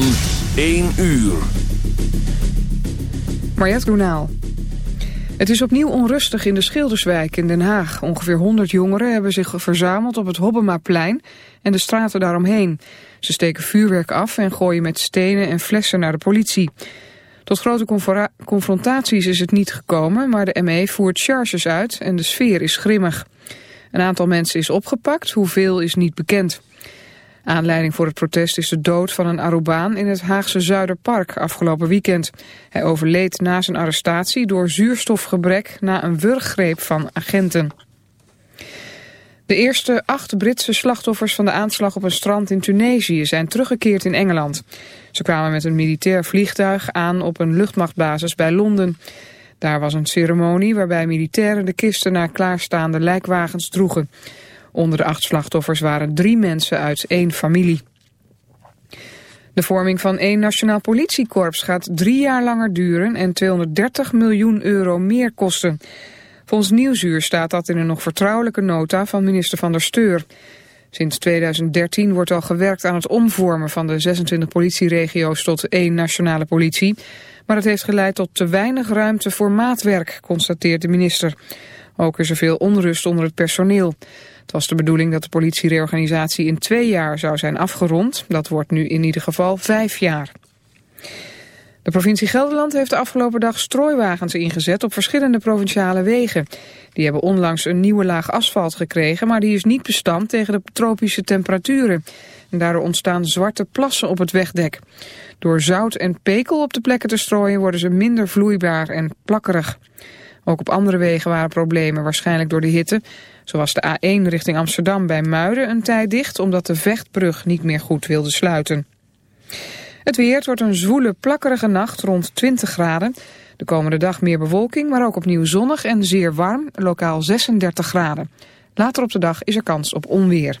van 1 uur. Mariette Loenaal. Het is opnieuw onrustig in de Schilderswijk in Den Haag. Ongeveer 100 jongeren hebben zich verzameld op het Hobbemaplein en de straten daaromheen. Ze steken vuurwerk af en gooien met stenen en flessen naar de politie. Tot grote confrontaties is het niet gekomen, maar de ME voert charges uit en de sfeer is grimmig. Een aantal mensen is opgepakt, hoeveel is niet bekend. Aanleiding voor het protest is de dood van een Arubaan in het Haagse Zuiderpark afgelopen weekend. Hij overleed na zijn arrestatie door zuurstofgebrek na een wurggreep van agenten. De eerste acht Britse slachtoffers van de aanslag op een strand in Tunesië zijn teruggekeerd in Engeland. Ze kwamen met een militair vliegtuig aan op een luchtmachtbasis bij Londen. Daar was een ceremonie waarbij militairen de kisten naar klaarstaande lijkwagens droegen. Onder de acht slachtoffers waren drie mensen uit één familie. De vorming van één nationaal politiekorps gaat drie jaar langer duren en 230 miljoen euro meer kosten. Volgens Nieuwsuur staat dat in een nog vertrouwelijke nota van minister Van der Steur. Sinds 2013 wordt al gewerkt aan het omvormen van de 26 politieregio's tot één nationale politie. Maar het heeft geleid tot te weinig ruimte voor maatwerk, constateert de minister. Ook is er veel onrust onder het personeel. Het was de bedoeling dat de politiereorganisatie in twee jaar zou zijn afgerond. Dat wordt nu in ieder geval vijf jaar. De provincie Gelderland heeft de afgelopen dag strooiwagens ingezet op verschillende provinciale wegen. Die hebben onlangs een nieuwe laag asfalt gekregen, maar die is niet bestand tegen de tropische temperaturen. En daardoor ontstaan zwarte plassen op het wegdek. Door zout en pekel op de plekken te strooien worden ze minder vloeibaar en plakkerig. Ook op andere wegen waren problemen, waarschijnlijk door de hitte. Zo was de A1 richting Amsterdam bij Muiden een tijd dicht... omdat de vechtbrug niet meer goed wilde sluiten. Het weer wordt een zwoele, plakkerige nacht rond 20 graden. De komende dag meer bewolking, maar ook opnieuw zonnig en zeer warm, lokaal 36 graden. Later op de dag is er kans op onweer.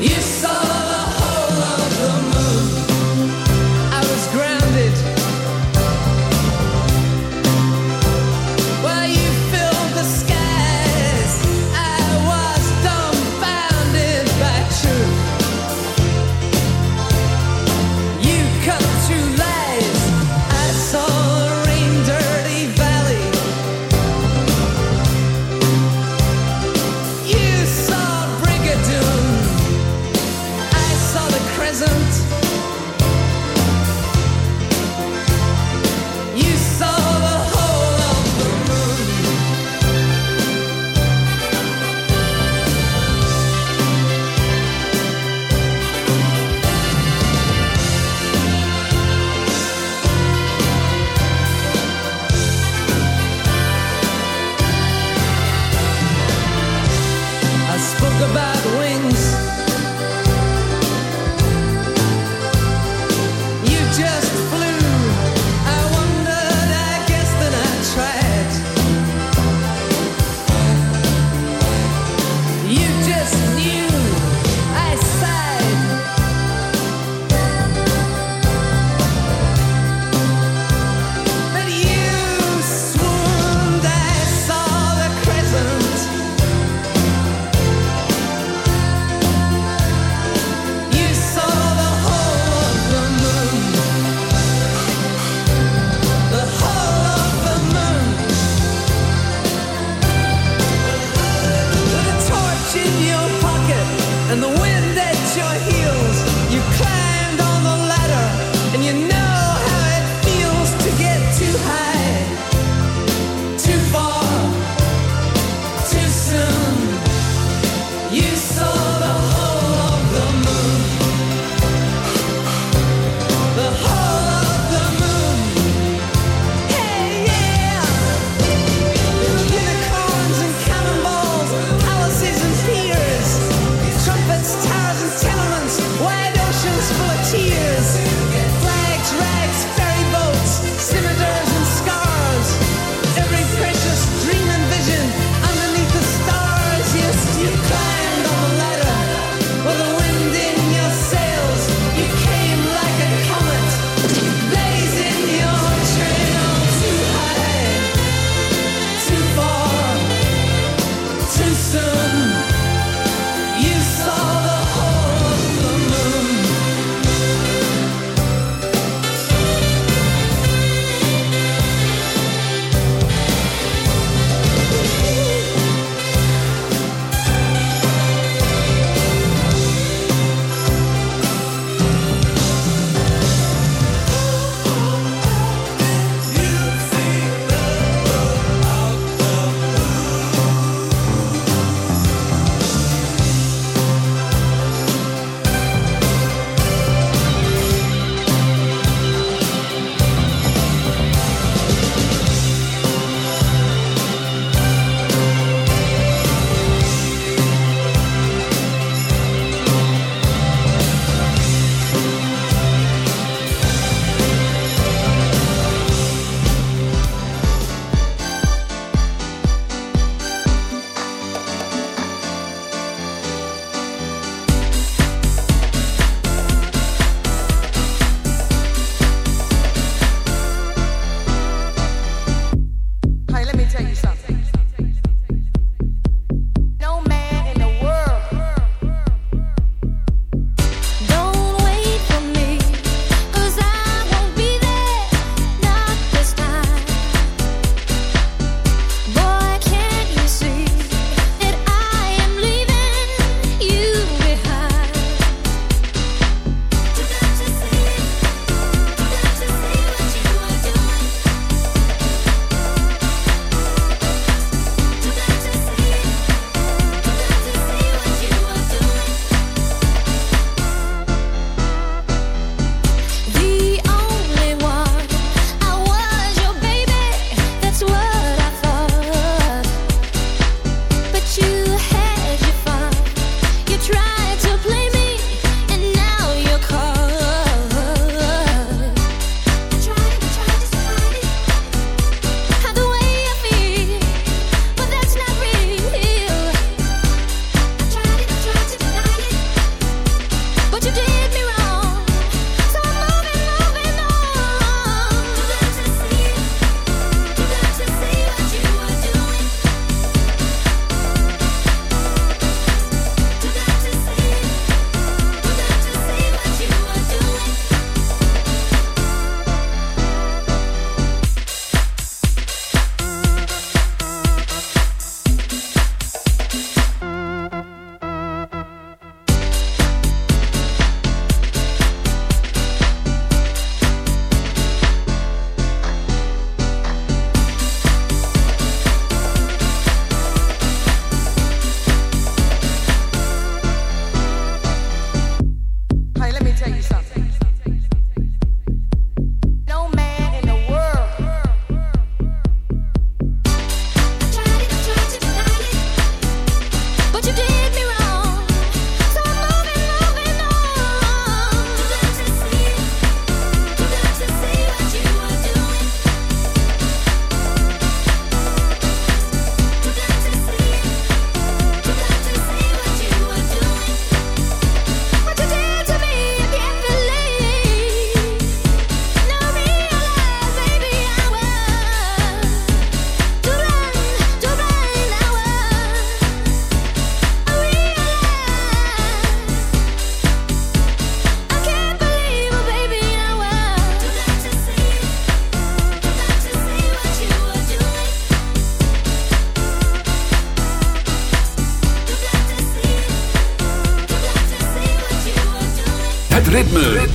Yes.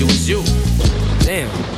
it was you. Damn.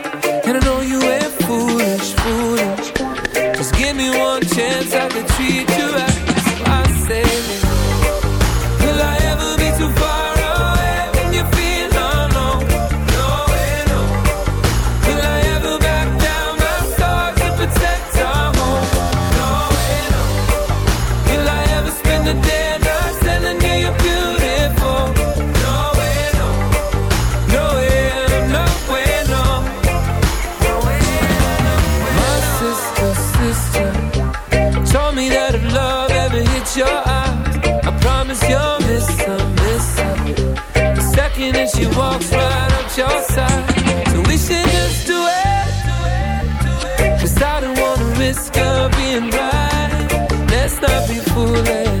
she walks right up your side. So we should just do it. Cause I don't wanna risk her being right. Let's not be foolish.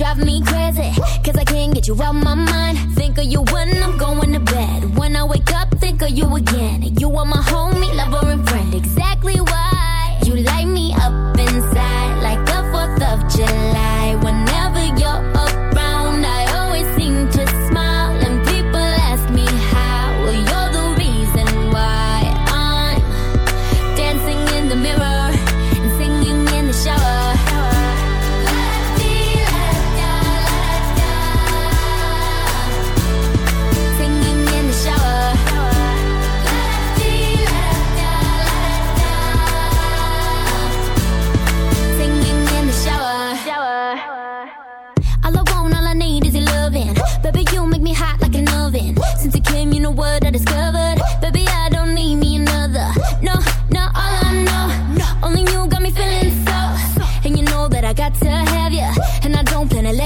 drive me crazy. Cause I can't get you out my mind. Think of you when I'm going to bed. When I wake up, think of you again. You are my homie, lover, and friend. Exactly why you like me.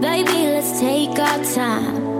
Baby, let's take our time.